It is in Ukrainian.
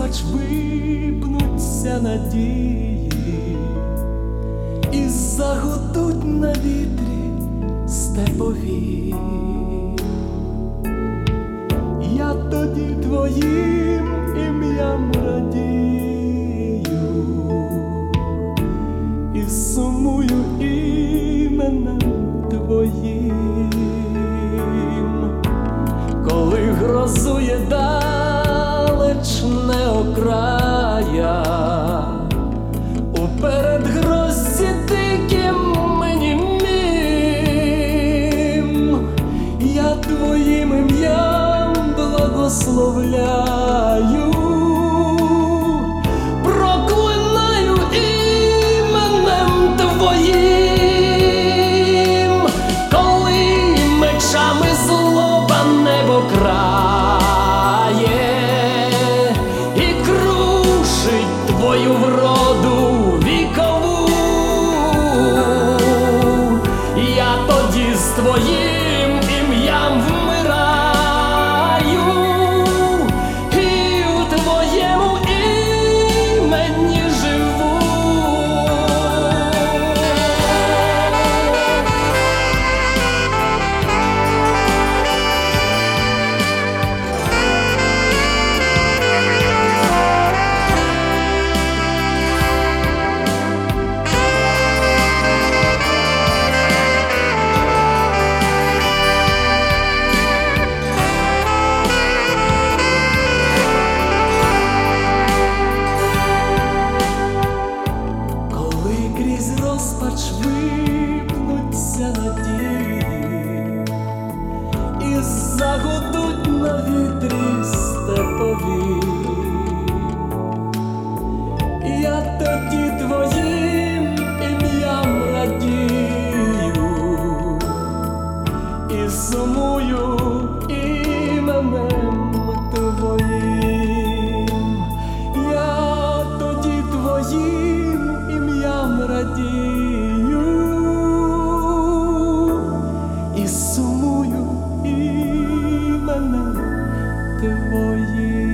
розпач випнуться надії і загудуть на вітрі степові. Я тоді твоїм ім'ям благословляю. розпач випнуться надії і загудуть на вітрі. Целую именно твои.